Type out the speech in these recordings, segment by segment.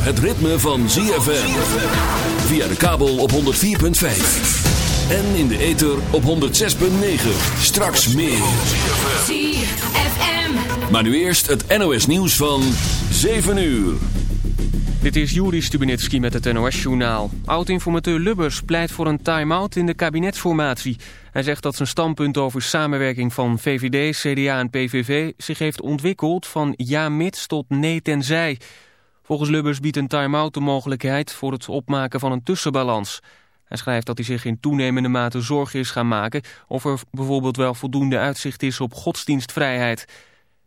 zover het ritme van ZFM. Via de kabel op 104.5. En in de ether op 106.9. Straks meer. ZFM. Maar nu eerst het NOS nieuws van 7 uur. Dit is Juri Stubenitski met het NOS-journaal. Oud-informateur Lubbers pleit voor een time-out in de kabinetsformatie. Hij zegt dat zijn standpunt over samenwerking van VVD, CDA en PVV... zich heeft ontwikkeld van ja mits tot nee tenzij. Volgens Lubbers biedt een time-out de mogelijkheid voor het opmaken van een tussenbalans. Hij schrijft dat hij zich in toenemende mate zorgen is gaan maken... of er bijvoorbeeld wel voldoende uitzicht is op godsdienstvrijheid...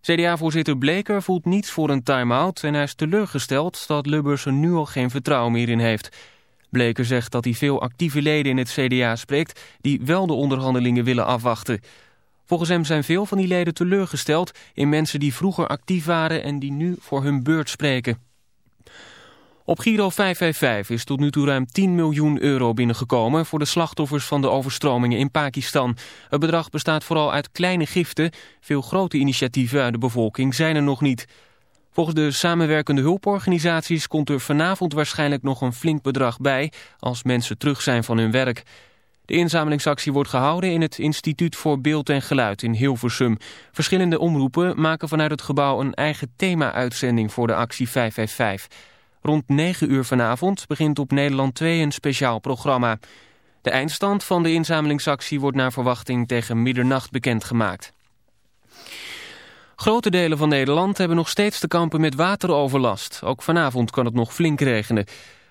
CDA-voorzitter Bleker voelt niets voor een time-out en hij is teleurgesteld dat Lubbers er nu al geen vertrouwen meer in heeft. Bleker zegt dat hij veel actieve leden in het CDA spreekt die wel de onderhandelingen willen afwachten. Volgens hem zijn veel van die leden teleurgesteld in mensen die vroeger actief waren en die nu voor hun beurt spreken. Op Giro 555 is tot nu toe ruim 10 miljoen euro binnengekomen voor de slachtoffers van de overstromingen in Pakistan. Het bedrag bestaat vooral uit kleine giften. Veel grote initiatieven uit de bevolking zijn er nog niet. Volgens de samenwerkende hulporganisaties komt er vanavond waarschijnlijk nog een flink bedrag bij als mensen terug zijn van hun werk. De inzamelingsactie wordt gehouden in het Instituut voor Beeld en Geluid in Hilversum. Verschillende omroepen maken vanuit het gebouw een eigen thema-uitzending voor de actie 555. Rond 9 uur vanavond begint op Nederland 2 een speciaal programma. De eindstand van de inzamelingsactie wordt naar verwachting tegen middernacht bekendgemaakt. Grote delen van Nederland hebben nog steeds te kampen met wateroverlast. Ook vanavond kan het nog flink regenen.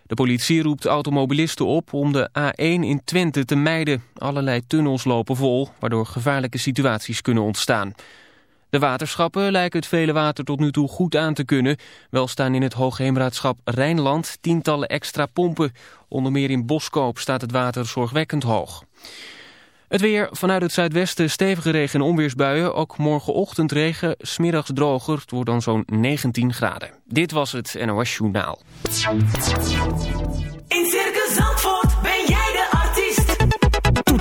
De politie roept automobilisten op om de A1 in Twente te mijden. Allerlei tunnels lopen vol, waardoor gevaarlijke situaties kunnen ontstaan. De waterschappen lijken het vele water tot nu toe goed aan te kunnen. Wel staan in het Hoogheemraadschap Rijnland tientallen extra pompen. Onder meer in Boskoop staat het water zorgwekkend hoog. Het weer vanuit het zuidwesten stevige regen en onweersbuien. Ook morgenochtend regen, smiddags droger. Het wordt dan zo'n 19 graden. Dit was het NOS Journaal.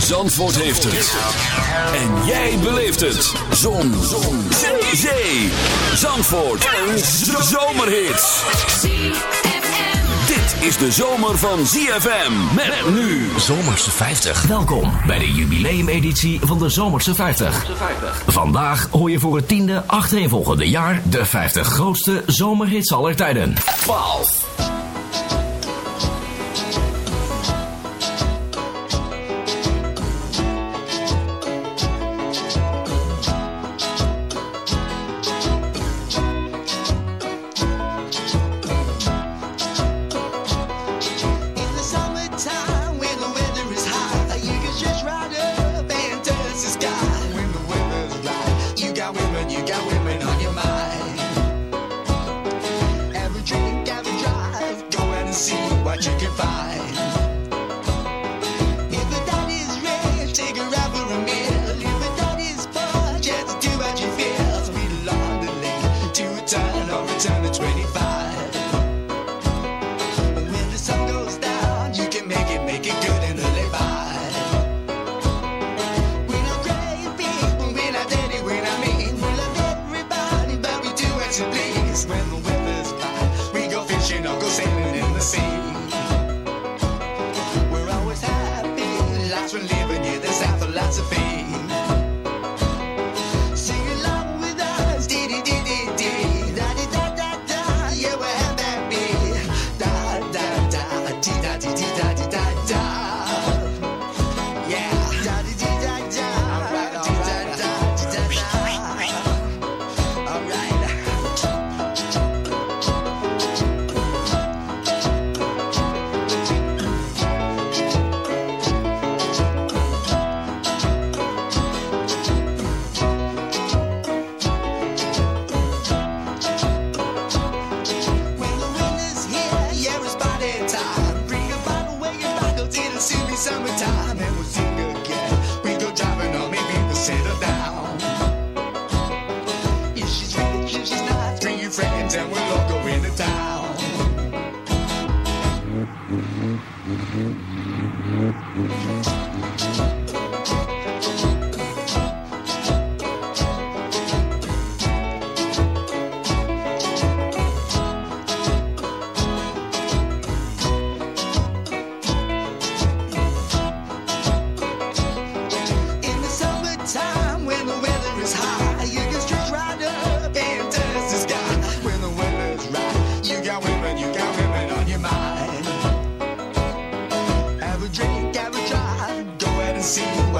Zandvoort heeft het. En jij beleeft het. Zon. Zon. Zee. Zee. Zandvoort. Een zomerhit. ZFM. Dit is de zomer van ZFM. Met nu. Zomerse 50. Welkom bij de jubileumeditie van de Zomerse 50. Vandaag hoor je voor het tiende achtereenvolgende jaar de 50 grootste zomerhits aller tijden. 12.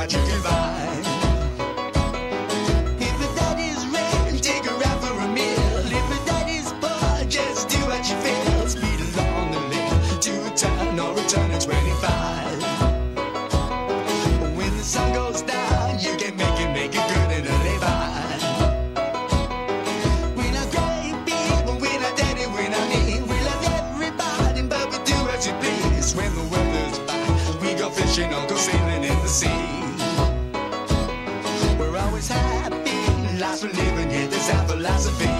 What you find. Philosophy.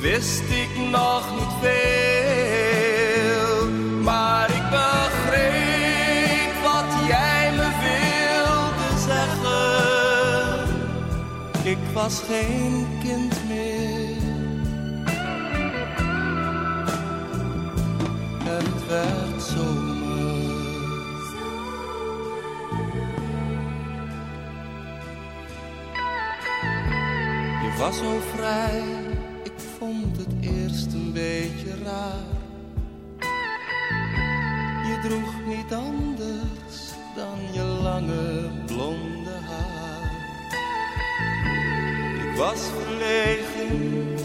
wist ik nog niet veel. Maar ik begreep wat jij me wilde zeggen. Ik was geen kind meer. Het werd zomer. Je was zo vrij, droeg niet anders dan je lange blonde haar. Ik was verlegen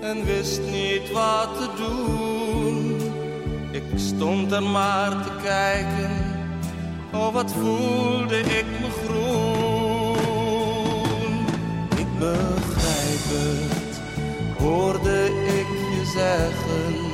en wist niet wat te doen. Ik stond er maar te kijken, oh wat voelde ik me groen. Ik begrijp het, hoorde ik je zeggen.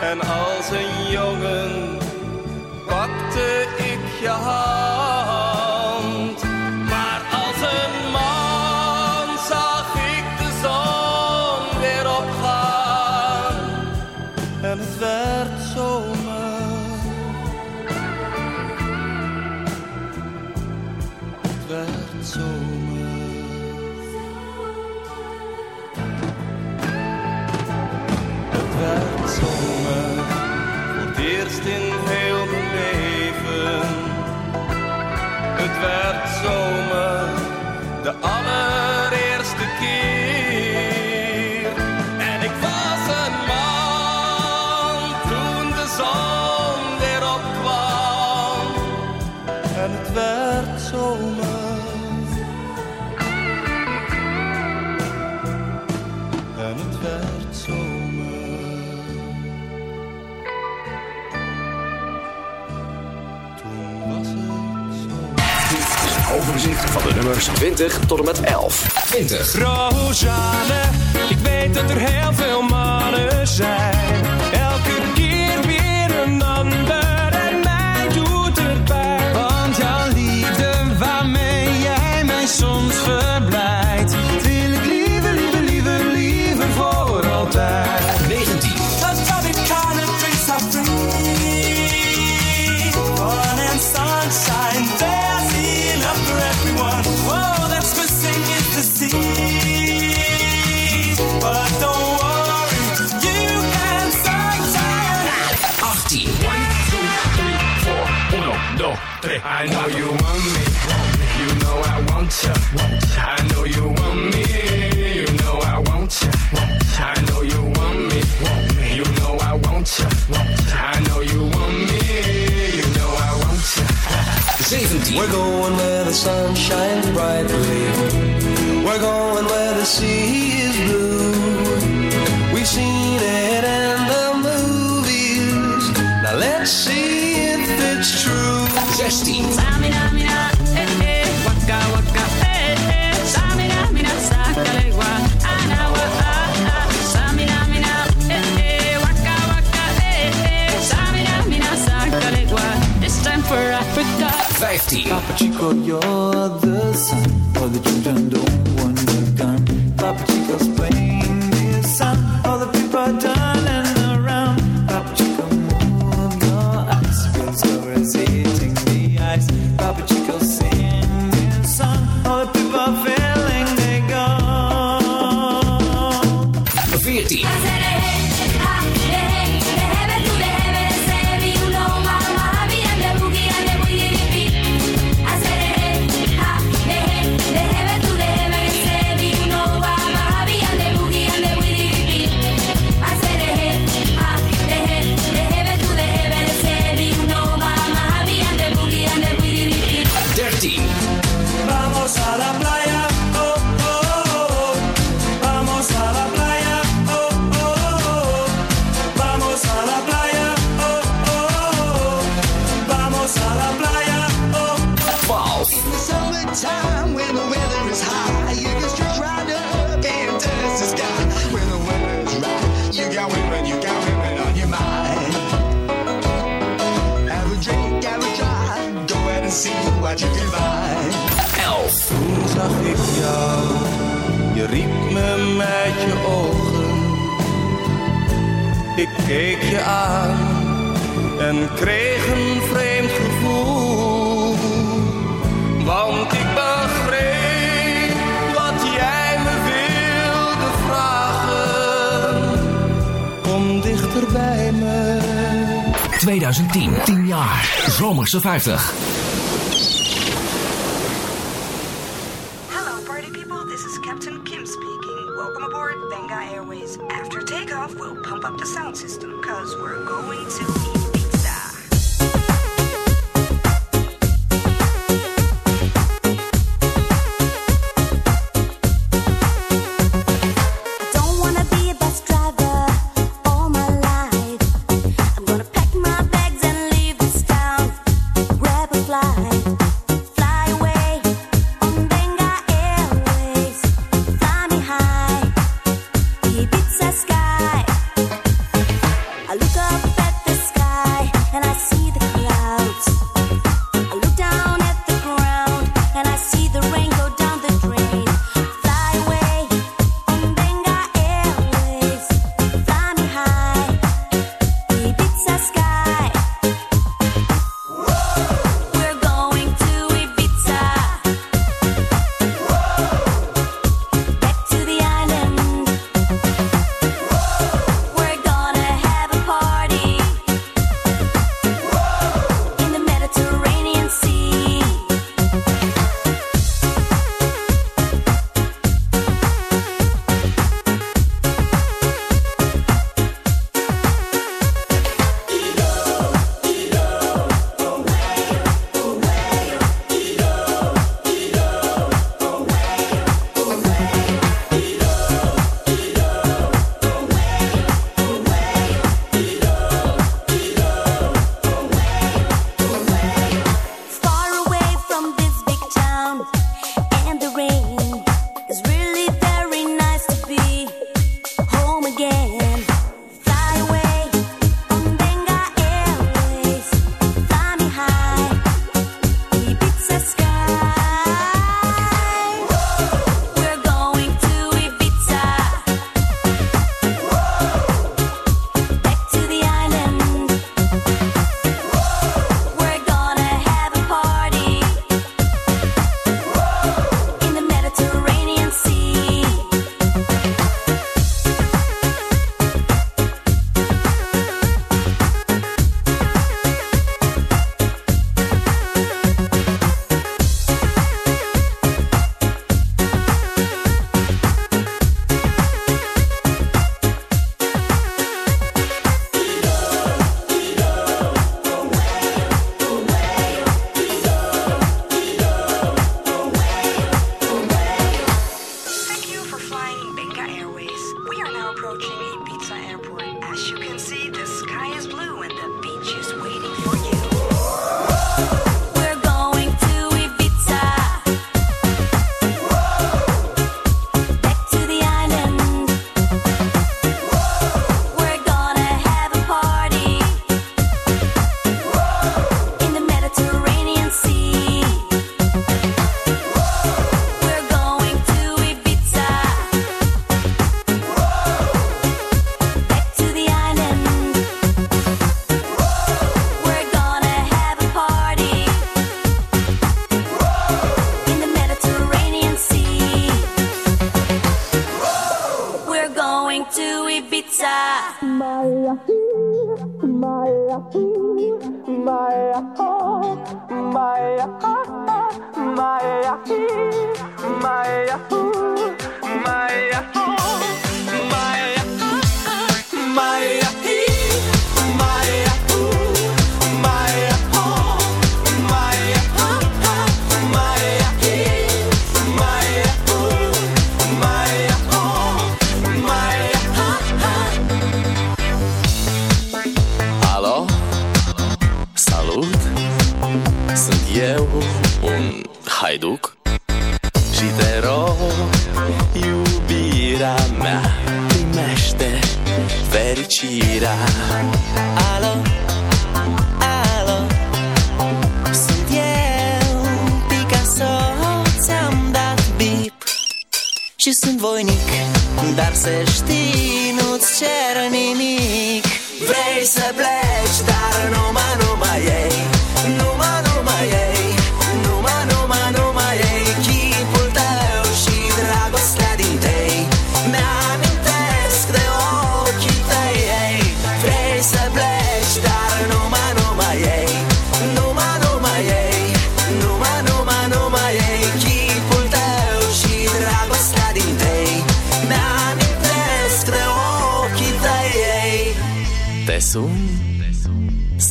En als een jongen pakte ik je hand. Nummers 20 tot en met 11. 20. Rosanne, ik weet dat er heel veel mannen zijn. I know you want me. You know I want you. I know you want me. You know I want you. I know you want me. You know I want you. I know you want me. You know I want you. 17. We're going where the sun shines brightly. We're going where the sea is blue. 16. Samina, mina, eh, eh, waka, waka, eh, eh. Samina, mina, sakalewa, anawa, ah, ah. Samina, mina, eh, eh, waka, waka, eh, eh. Samina, mina, sakalewa. It's time for Africa. 15. Papa Chico, you're the son of the children don't want the gun. Papa Chico's playing zag ik jou, je riep me met je ogen. Ik keek je aan en kreeg een vreemd gevoel. Want ik begreep wat jij me wilde vragen. Kom dichter bij me. 2010. 10 jaar. Zomerse 50.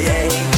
yeah.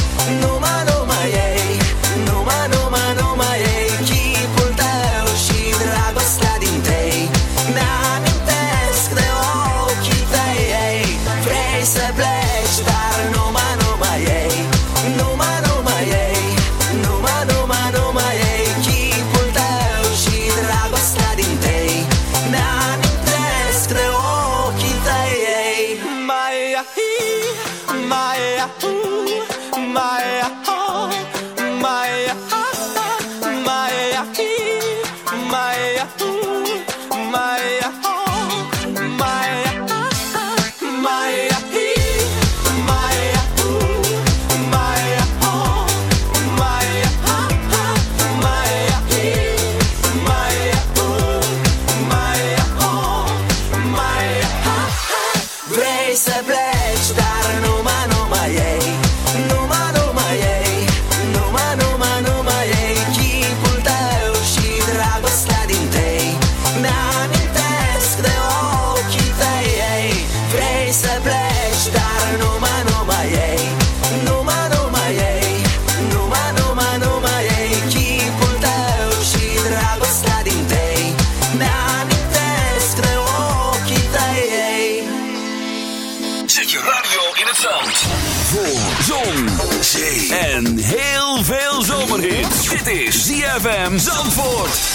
ZFM Zandvoort.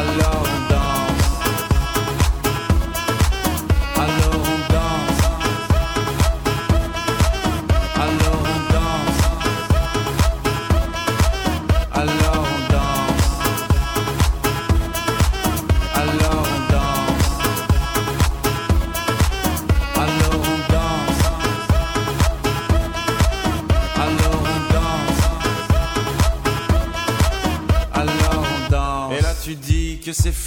alone.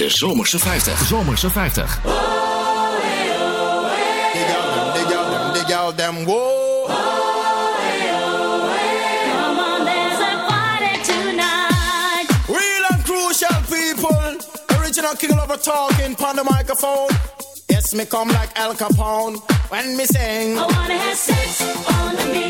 de Zomerse 50. Zomerse 50. Oh, hey, oh, hey, dig out them, dig out them, dig out them, whoa. Oh, hey, oh, hey. Come on, there's a party tonight. Real and crucial people. Original king lover talking on the microphone. Yes, me come like Al Capone when me sing. I wanna have sex on the beat.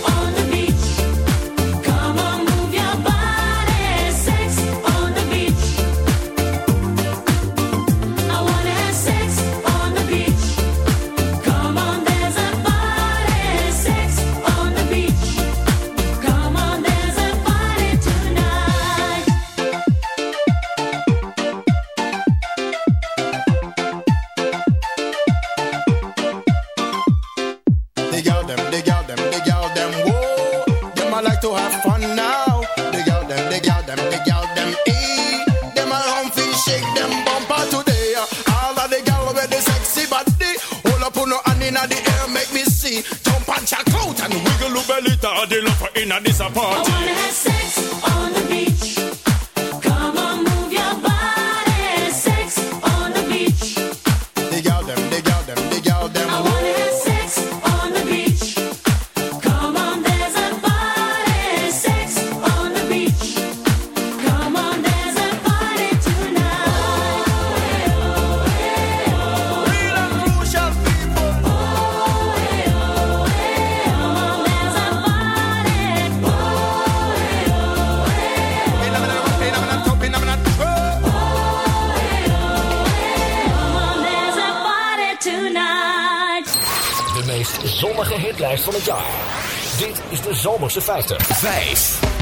inna this apart. Zomerse 50. 5.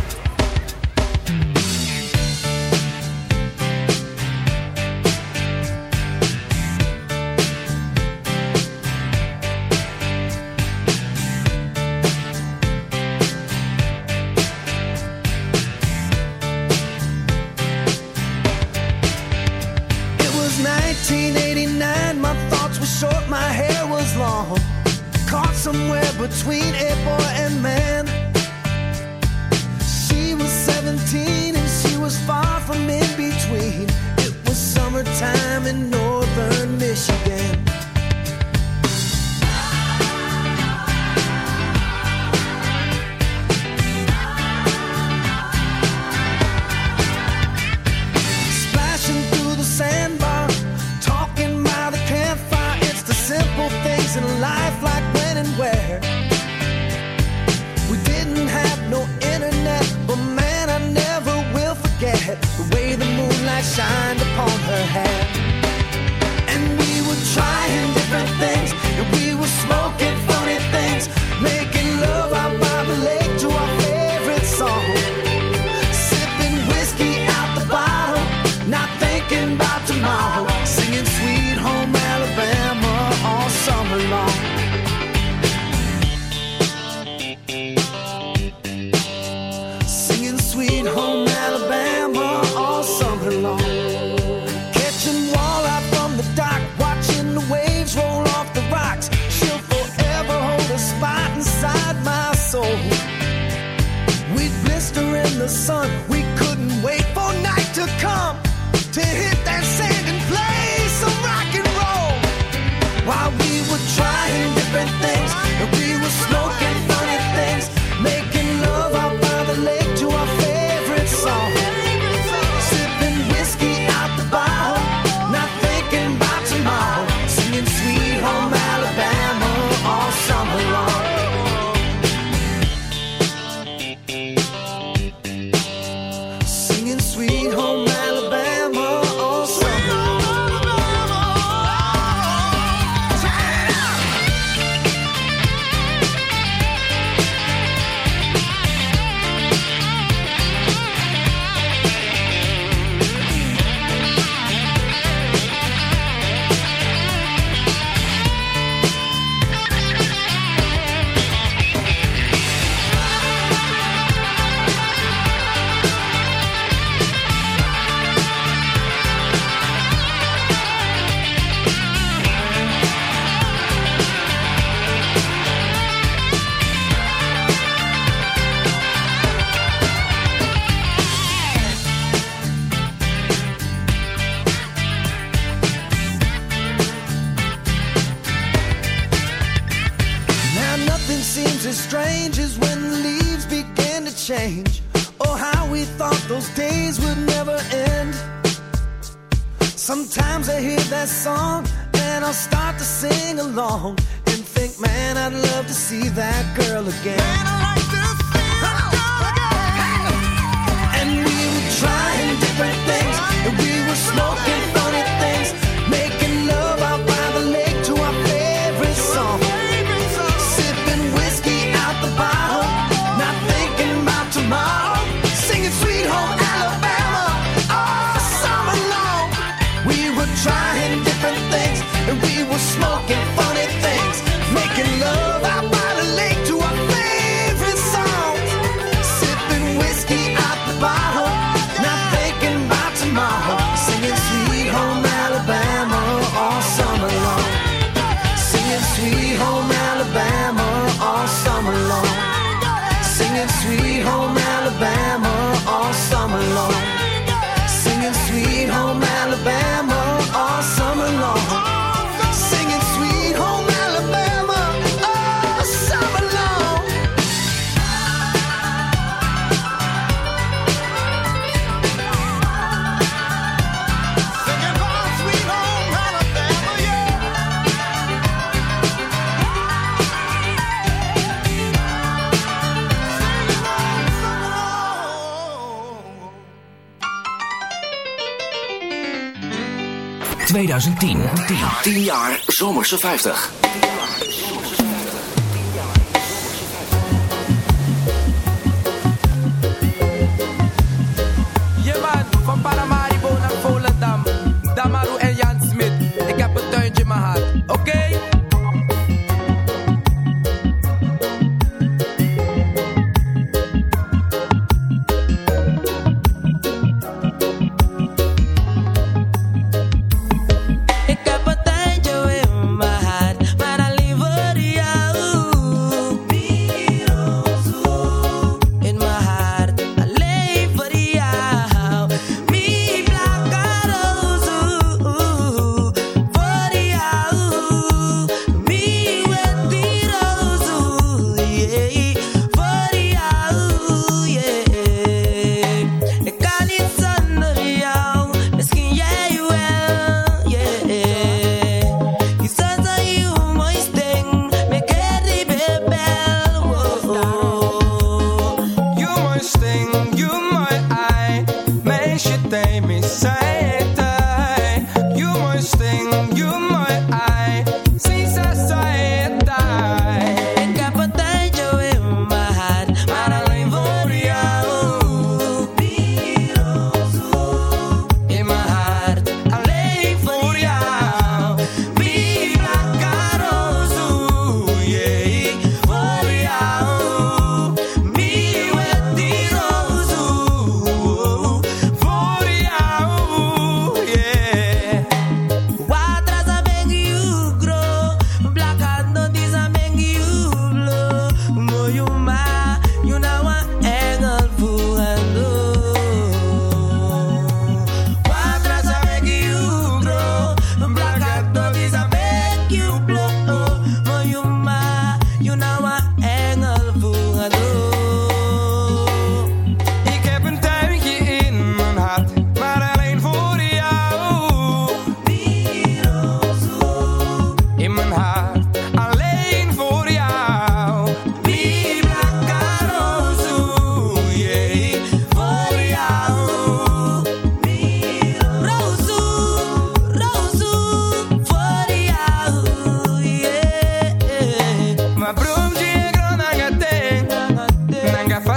10 jaar Zomerse 50.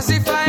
as if I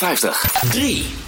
50. 3.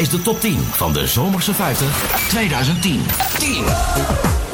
is de top 10 van de Zomerse 50 2010. 10.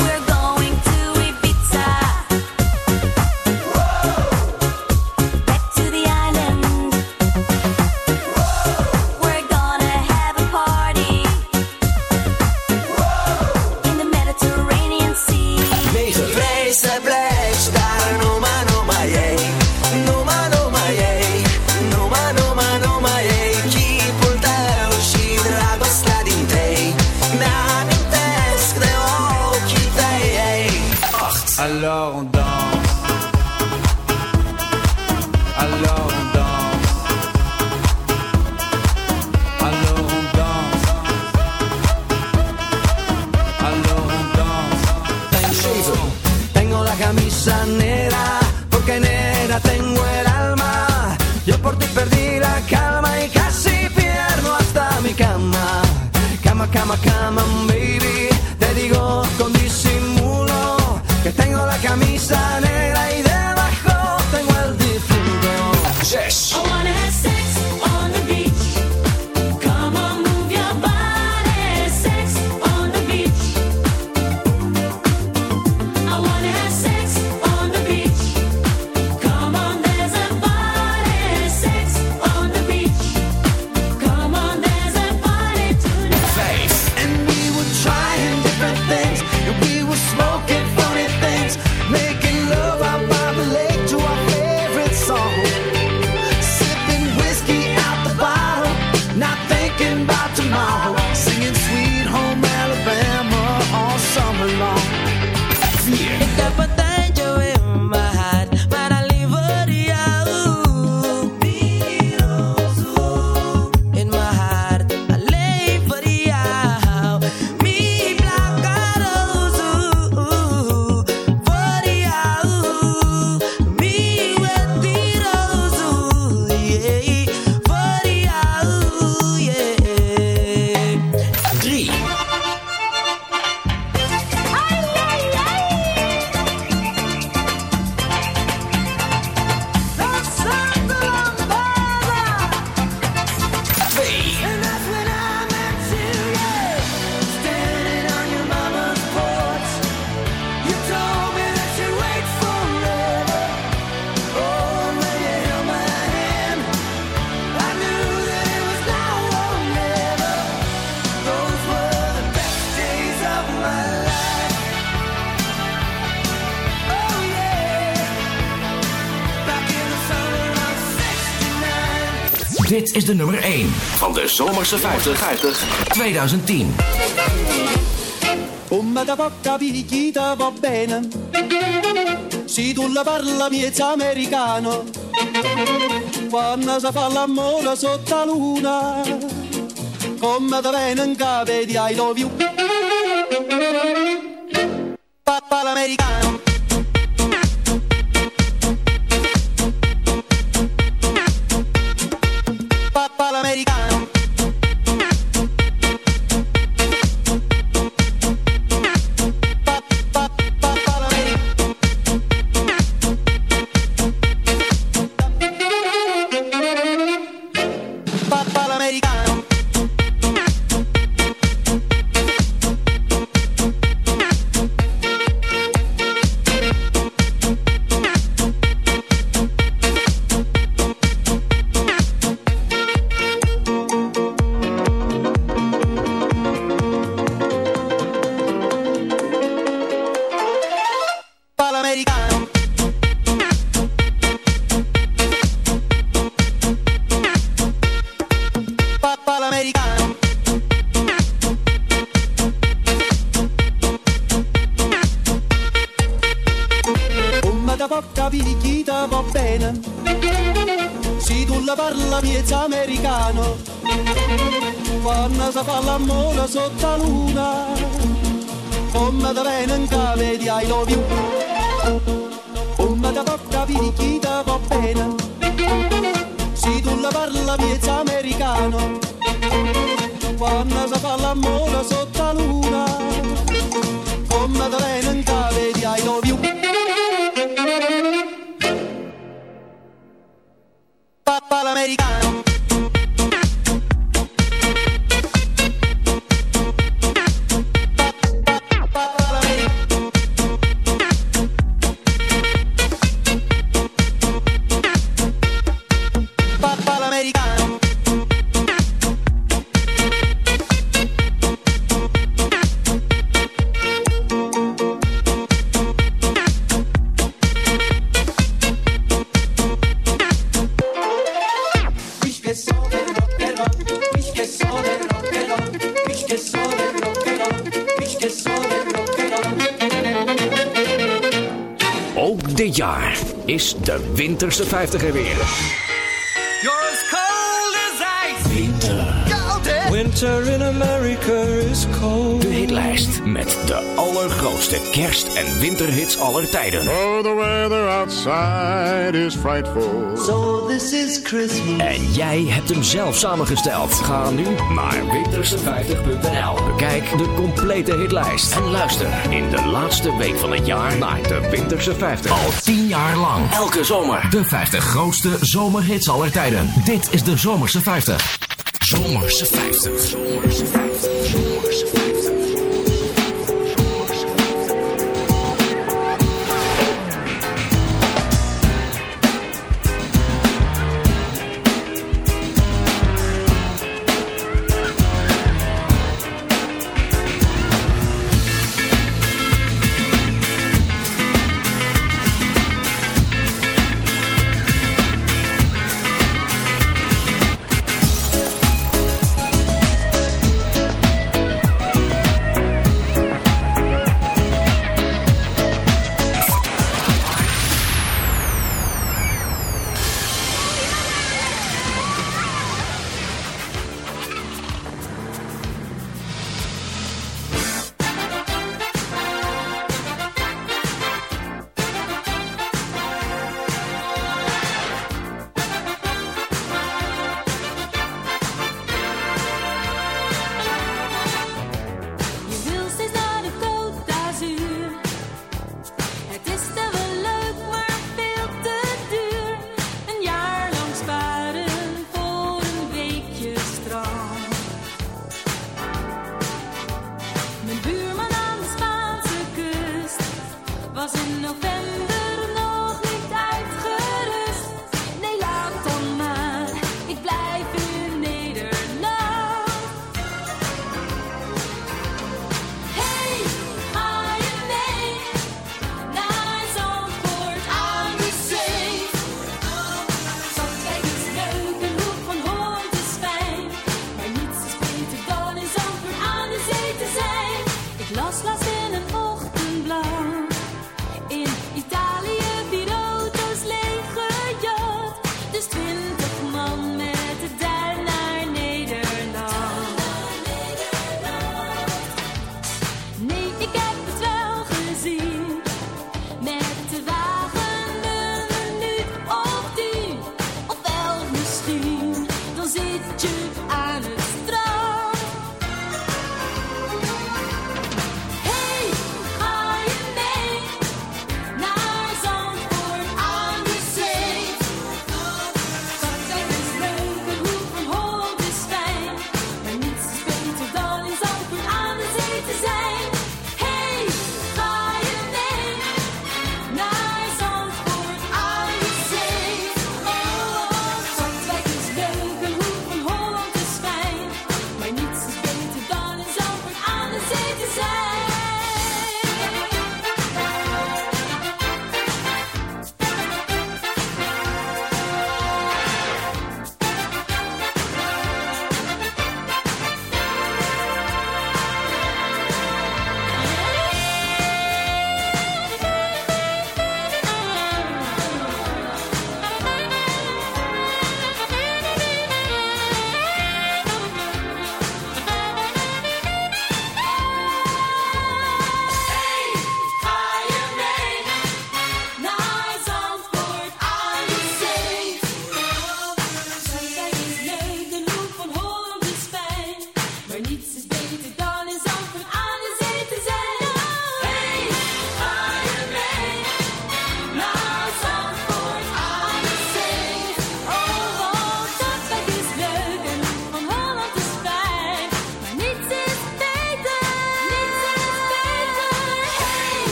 Dit is de nummer 1 van de Zomerse 50, 50 2010. Come da poca picchita va bene, si tu la parla miezza americano, quando sa fa l'amore sotto luna, come da bene in di I love you. time. Winterse 50 er weer. Allergrootste kerst- en winterhits aller tijden. Oh, the weather outside is frightful. So this is Christmas. En jij hebt hem zelf samengesteld. Ga nu naar winterse50.nl. Bekijk de complete hitlijst. En luister in de laatste week van het jaar naar de Winterse 50. Al 10 jaar lang. Elke zomer. De 50 grootste zomerhits aller tijden. Dit is de Zomerse 50. Zomerse 50. Zomerse 50. Zomerse 50.